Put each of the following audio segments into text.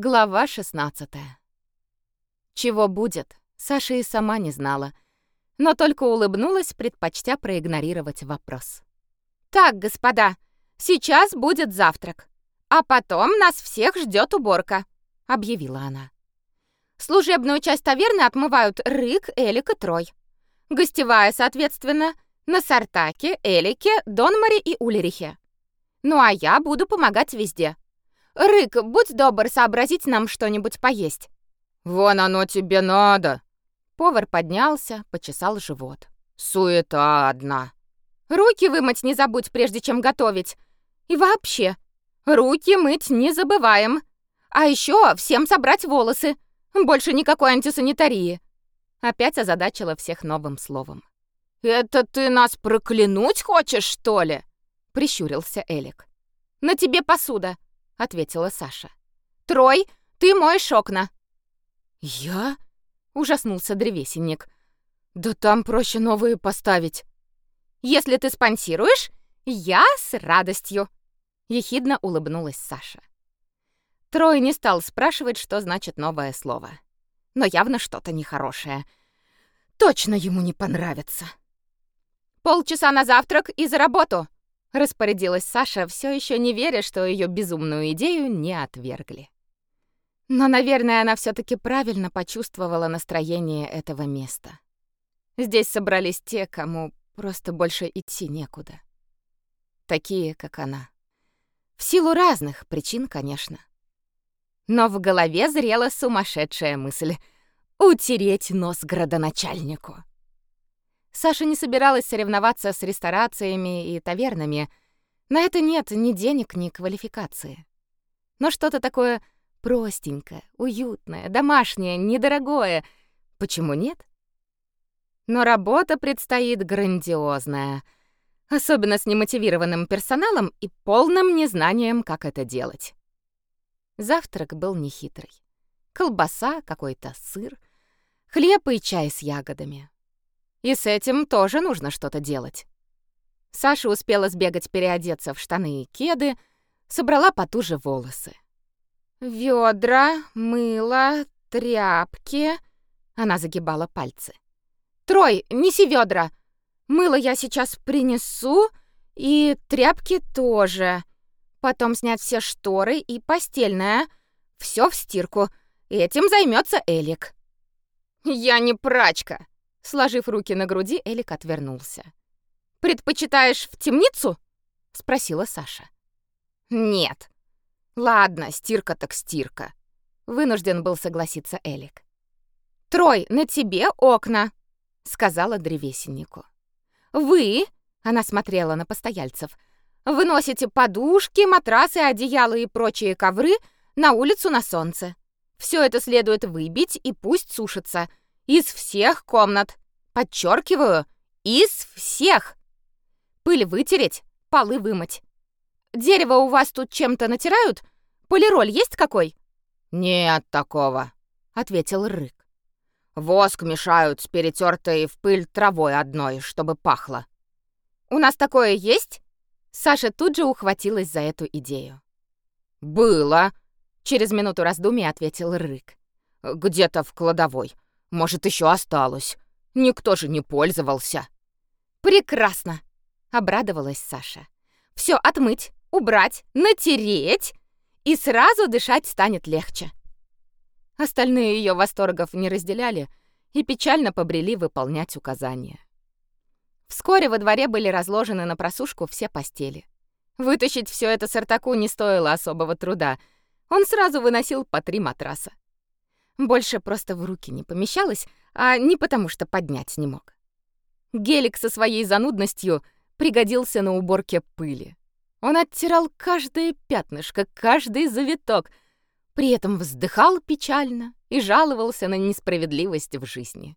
Глава 16. Чего будет, Саша и сама не знала, но только улыбнулась, предпочтя проигнорировать вопрос. «Так, господа, сейчас будет завтрак, а потом нас всех ждет уборка», — объявила она. Служебную часть таверны отмывают Рык, Элик и Трой. Гостевая, соответственно, на Сартаке, Элике, Донмаре и Улерихе. Ну а я буду помогать везде. Рык, будь добр сообразить нам что-нибудь поесть. Вон оно тебе надо. Повар поднялся, почесал живот. Суета одна. Руки вымыть не забудь, прежде чем готовить. И вообще, руки мыть не забываем. А еще всем собрать волосы. Больше никакой антисанитарии. Опять озадачила всех новым словом. «Это ты нас проклянуть хочешь, что ли?» — прищурился Элик. «На тебе посуда», ответила Саша. Трой, ты моешь окна. Я? ужаснулся древесинник. Да там проще новые поставить. Если ты спонсируешь, я с радостью, ехидно улыбнулась Саша. Трой не стал спрашивать, что значит новое слово. Но явно что-то нехорошее. Точно ему не понравится. Полчаса на завтрак и за работу, распорядилась Саша, все еще не веря, что ее безумную идею не отвергли. Но, наверное, она все таки правильно почувствовала настроение этого места. Здесь собрались те, кому просто больше идти некуда. Такие, как она. В силу разных причин, конечно. Но в голове зрела сумасшедшая мысль — утереть нос градоначальнику. Саша не собиралась соревноваться с ресторациями и тавернами. На это нет ни денег, ни квалификации. Но что-то такое простенькое, уютное, домашнее, недорогое. Почему нет? Но работа предстоит грандиозная, особенно с немотивированным персоналом и полным незнанием, как это делать. Завтрак был нехитрый. Колбаса, какой-то сыр, хлеб и чай с ягодами. И с этим тоже нужно что-то делать. Саша успела сбегать переодеться в штаны и кеды, собрала потуже волосы. Ведра, мыло, тряпки. Она загибала пальцы. Трой, неси ведра. Мыло я сейчас принесу, и тряпки тоже. Потом снять все шторы и постельное. Все в стирку. Этим займется Элик. Я не прачка, Сложив руки на груди, Элик отвернулся. «Предпочитаешь в темницу?» — спросила Саша. «Нет». «Ладно, стирка так стирка», — вынужден был согласиться Элик. «Трой, на тебе окна», — сказала древесиннику. «Вы», — она смотрела на постояльцев, «выносите подушки, матрасы, одеяла и прочие ковры на улицу на солнце. Все это следует выбить и пусть сушится, из всех комнат. Подчеркиваю, из всех. Пыль вытереть, полы вымыть. Дерево у вас тут чем-то натирают? Полироль есть какой? Нет такого, ответил Рык. Воск мешают с перетертой в пыль травой одной, чтобы пахло. У нас такое есть? Саша тут же ухватилась за эту идею. Было, через минуту раздумий ответил Рык. Где-то в кладовой. Может, еще осталось. Никто же не пользовался. Прекрасно, обрадовалась Саша. Все отмыть, убрать, натереть, и сразу дышать станет легче. Остальные ее восторгов не разделяли и печально побрели выполнять указания. Вскоре во дворе были разложены на просушку все постели. Вытащить все это Сартаку не стоило особого труда. Он сразу выносил по три матраса. Больше просто в руки не помещалось, а не потому что поднять не мог. Гелик со своей занудностью пригодился на уборке пыли. Он оттирал каждое пятнышко, каждый завиток, при этом вздыхал печально и жаловался на несправедливость в жизни.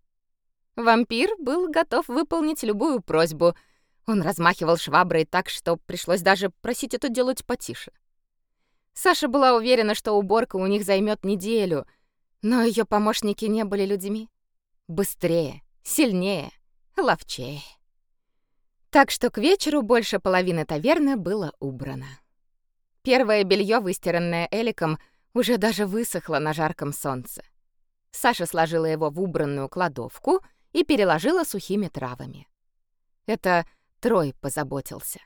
Вампир был готов выполнить любую просьбу. Он размахивал шваброй так, что пришлось даже просить это делать потише. Саша была уверена, что уборка у них займет неделю — но ее помощники не были людьми. Быстрее, сильнее, ловчее. Так что к вечеру больше половины таверны было убрано. Первое белье, выстиранное Эликом, уже даже высохло на жарком солнце. Саша сложила его в убранную кладовку и переложила сухими травами. Это Трой позаботился.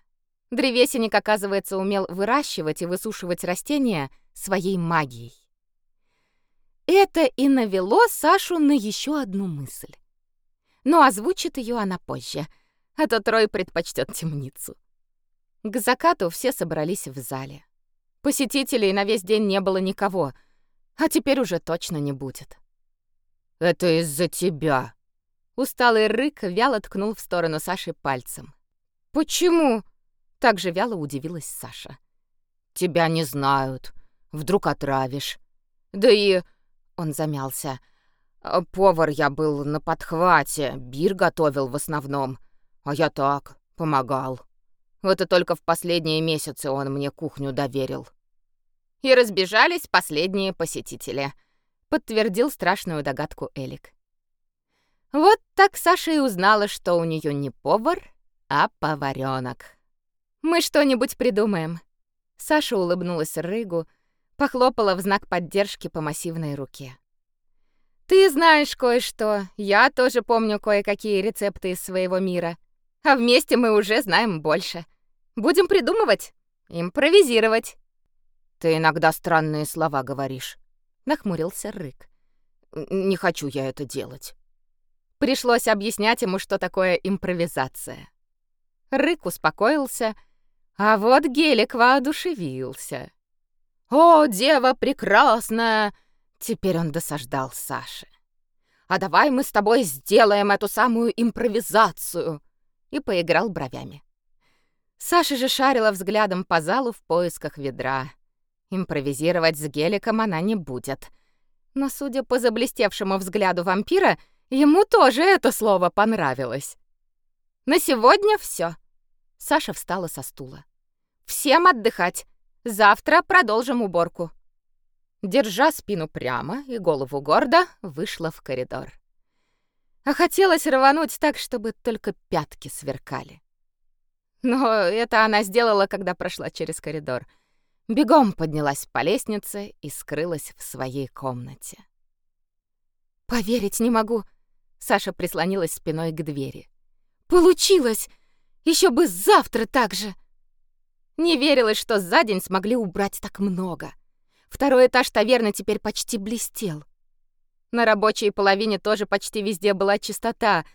Древесенник, оказывается, умел выращивать и высушивать растения своей магией. Это и навело Сашу на еще одну мысль. Но озвучит ее она позже, а то Трой предпочтет темницу. К закату все собрались в зале. Посетителей на весь день не было никого, а теперь уже точно не будет. «Это из-за тебя!» Усталый рык вяло ткнул в сторону Саши пальцем. «Почему?» — так же вяло удивилась Саша. «Тебя не знают. Вдруг отравишь. Да и...» — он замялся. «Повар я был на подхвате, бир готовил в основном. А я так, помогал. Это только в последние месяцы он мне кухню доверил». И разбежались последние посетители — подтвердил страшную догадку Элик. Вот так Саша и узнала, что у нее не повар, а поваренок. Мы что-нибудь придумаем. Саша улыбнулась Рыгу, похлопала в знак поддержки по массивной руке. Ты знаешь кое-что, я тоже помню кое-какие рецепты из своего мира. А вместе мы уже знаем больше. Будем придумывать, импровизировать. Ты иногда странные слова говоришь нахмурился Рык. Не хочу я это делать. Пришлось объяснять ему, что такое импровизация. Рык успокоился, а вот Гелик воодушевился. «О, дева прекрасная!» Теперь он досаждал Саше. «А давай мы с тобой сделаем эту самую импровизацию!» И поиграл бровями. Саша же шарила взглядом по залу в поисках ведра. Импровизировать с геликом она не будет. Но, судя по заблестевшему взгляду вампира, ему тоже это слово понравилось. На сегодня все. Саша встала со стула. Всем отдыхать. Завтра продолжим уборку. Держа спину прямо и голову гордо, вышла в коридор. А хотелось рвануть так, чтобы только пятки сверкали. Но это она сделала, когда прошла через коридор — бегом поднялась по лестнице и скрылась в своей комнате. «Поверить не могу!» Саша прислонилась спиной к двери. «Получилось! Еще бы завтра так же!» Не верилось, что за день смогли убрать так много. Второй этаж таверны теперь почти блестел. На рабочей половине тоже почти везде была чистота.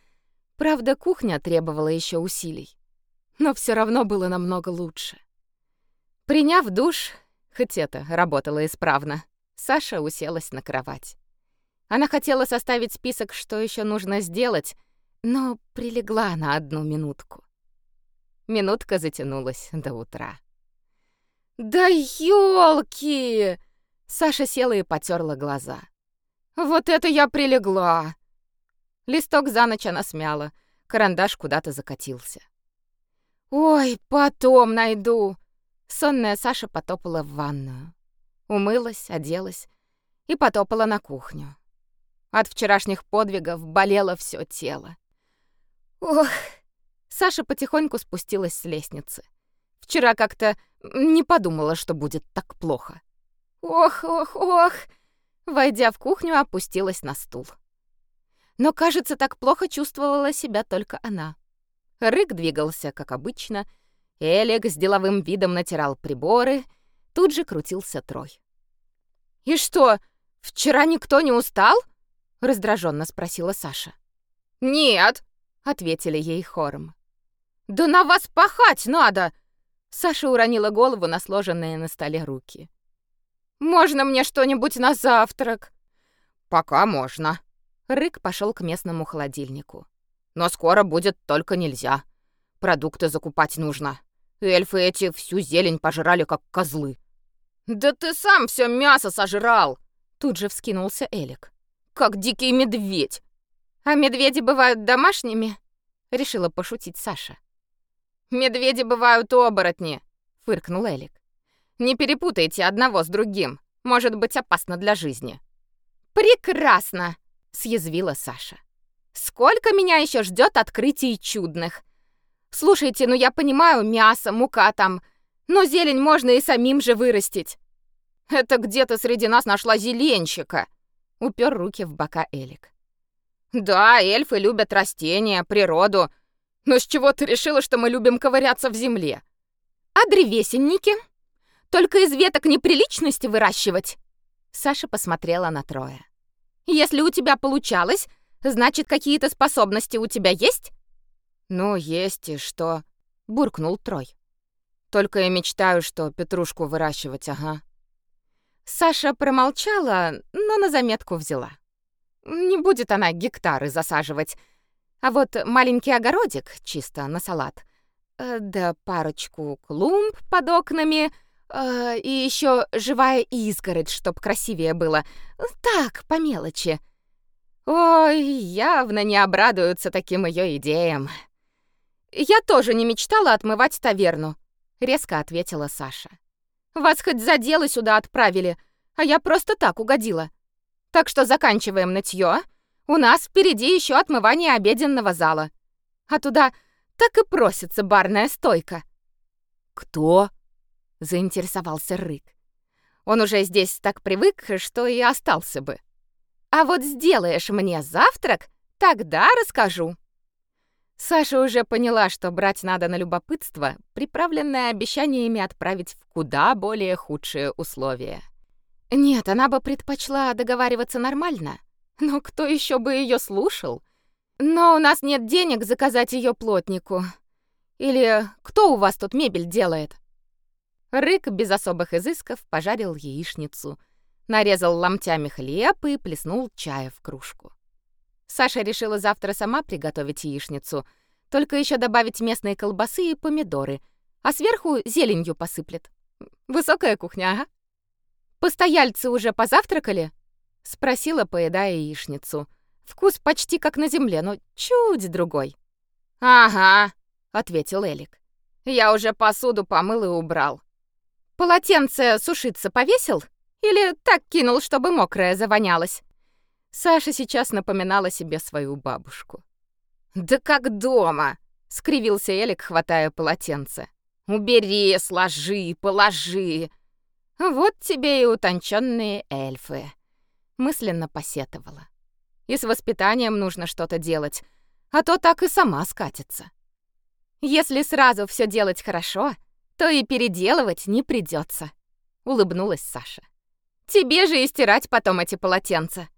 Правда, кухня требовала еще усилий. Но все равно было намного лучше. Приняв душ, хоть это работало исправно, Саша уселась на кровать. Она хотела составить список, что еще нужно сделать, но прилегла на одну минутку. Минутка затянулась до утра. «Да ёлки!» Саша села и потерла глаза. «Вот это я прилегла!» Листок за ночь она смяла, карандаш куда-то закатился. «Ой, потом найду!» Сонная Саша потопала в ванную. Умылась, оделась и потопала на кухню. От вчерашних подвигов болело все тело. Ох! Саша потихоньку спустилась с лестницы. Вчера как-то не подумала, что будет так плохо. Ох, ох, ох! Войдя в кухню, опустилась на стул. Но, кажется, так плохо чувствовала себя только она. Рык двигался, как обычно, Элик с деловым видом натирал приборы, тут же крутился Трой. «И что, вчера никто не устал?» — раздраженно спросила Саша. «Нет», — ответили ей хором. «Да на вас пахать надо!» Саша уронила голову на сложенные на столе руки. «Можно мне что-нибудь на завтрак?» «Пока можно». Рык пошел к местному холодильнику. «Но скоро будет только нельзя. Продукты закупать нужно. Эльфы эти всю зелень пожрали, как козлы. «Да ты сам все мясо сожрал!» Тут же вскинулся Элик. «Как дикий медведь!» «А медведи бывают домашними?» Решила пошутить Саша. «Медведи бывают оборотни!» Фыркнул Элик. «Не перепутайте одного с другим. Может быть опасно для жизни». «Прекрасно!» Съязвила Саша. «Сколько меня еще ждет открытий чудных! Слушайте, ну я понимаю, мясо, мука там, но зелень можно и самим же вырастить. Это где-то среди нас нашла зеленщика!» Упер руки в бока Элик. «Да, эльфы любят растения, природу. Но с чего ты решила, что мы любим ковыряться в земле?» «А древесенники? Только из веток неприличности выращивать?» Саша посмотрела на Троя. «Если у тебя получалось, значит, какие-то способности у тебя есть?» «Ну, есть и что?» — буркнул Трой. «Только я мечтаю, что петрушку выращивать, ага». Саша промолчала, но на заметку взяла. Не будет она гектары засаживать. А вот маленький огородик, чисто на салат, э, да парочку клумб под окнами, э, и еще живая изгородь, чтоб красивее было. Так, по мелочи. Ой, явно не обрадуются таким ее идеям. Я тоже не мечтала отмывать таверну, резко ответила Саша. Вас хоть за дело сюда отправили, а я просто так угодила. Так что заканчиваем нытьё. У нас впереди еще отмывание обеденного зала. А туда так и просится барная стойка. Кто? заинтересовался Рык. Он уже здесь так привык, что и остался бы. А вот сделаешь мне завтрак, тогда расскажу. Саша уже поняла, что брать надо на любопытство, приправленное обещаниями отправить в куда более худшие условия. Нет, она бы предпочла договариваться нормально. Но кто еще бы ее слушал? Но у нас нет денег заказать ее плотнику. Или кто у вас тут мебель делает? Рык без особых изысков пожарил яичницу, нарезал ломтями хлеб и плеснул чая в кружку. Саша решила завтра сама приготовить яичницу, только еще добавить местные колбасы и помидоры, а сверху зеленью посыплет. Высокая кухня, ага. Постояльцы уже позавтракали? Спросила, поедая яичницу. Вкус почти как на земле, но чуть другой. Ага, ответил Элик. Я уже посуду помыл и убрал. Полотенце сушиться повесил или так кинул, чтобы мокрая завонялась? Саша сейчас напоминала себе свою бабушку. «Да как дома!» — скривился Элик, хватая полотенце. «Убери, сложи, положи!» «Вот тебе и утонченные эльфы!» — мысленно посетовала. «И с воспитанием нужно что-то делать, а то так и сама скатится. Если сразу все делать хорошо, то и переделывать не придется. улыбнулась Саша. «Тебе же и стирать потом эти полотенца!»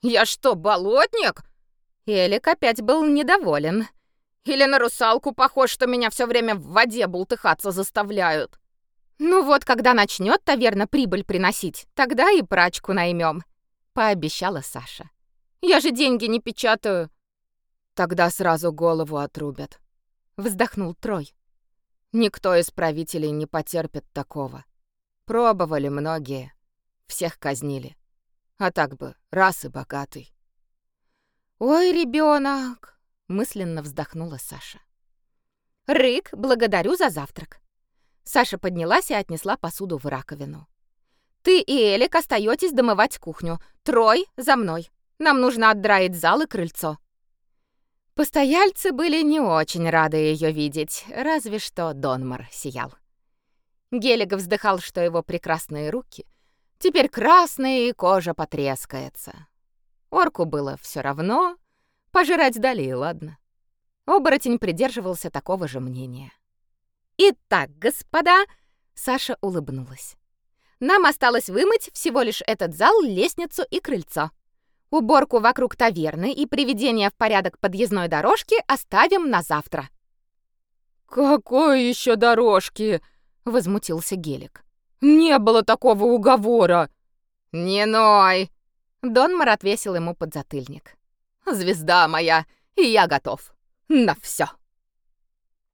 «Я что, болотник?» Элик опять был недоволен. «Или на русалку похож, что меня все время в воде бултыхаться заставляют?» «Ну вот, когда начнет таверна прибыль приносить, тогда и прачку наймем», — пообещала Саша. «Я же деньги не печатаю». «Тогда сразу голову отрубят», — вздохнул Трой. «Никто из правителей не потерпит такого. Пробовали многие, всех казнили. А так бы, раз и богатый. Ой, ребенок, мысленно вздохнула Саша. Рык, благодарю за завтрак. Саша поднялась и отнесла посуду в раковину. Ты и Элик остаетесь домывать кухню. Трой, за мной. Нам нужно отдраить зал и крыльцо. Постояльцы были не очень рады ее видеть, разве что Донмар сиял. Гелик вздыхал, что его прекрасные руки Теперь красная и кожа потрескается. Орку было все равно, пожирать дали ладно. Оборотень придерживался такого же мнения. «Итак, господа», — Саша улыбнулась, «нам осталось вымыть всего лишь этот зал, лестницу и крыльцо. Уборку вокруг таверны и приведение в порядок подъездной дорожки оставим на завтра». «Какой еще дорожки?» — возмутился Гелик. Не было такого уговора. Не ной. Донмар отвесил ему подзатыльник. Звезда моя, и я готов. На все.